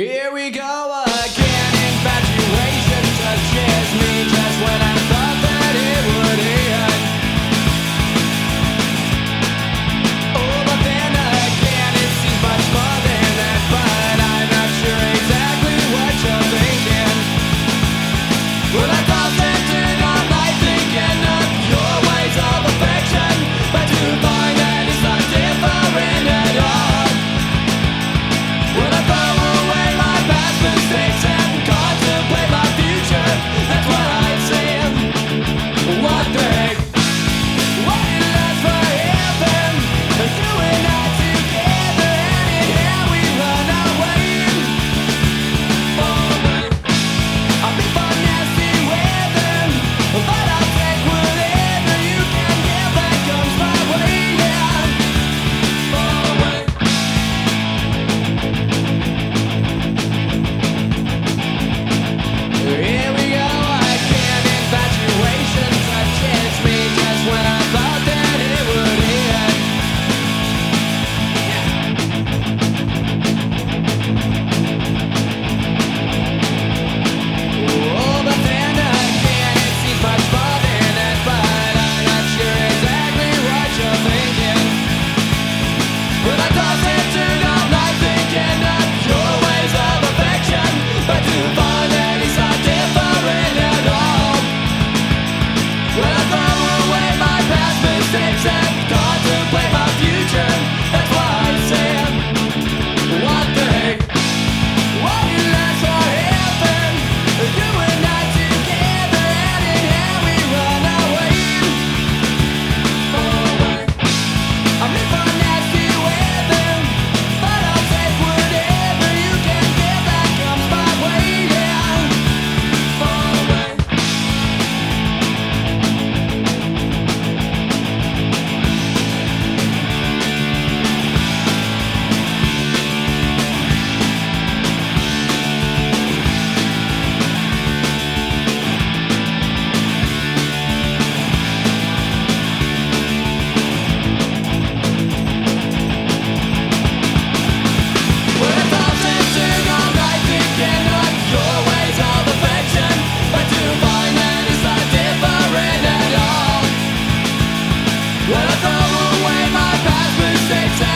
Here we go again. When I throw away my past mistakes.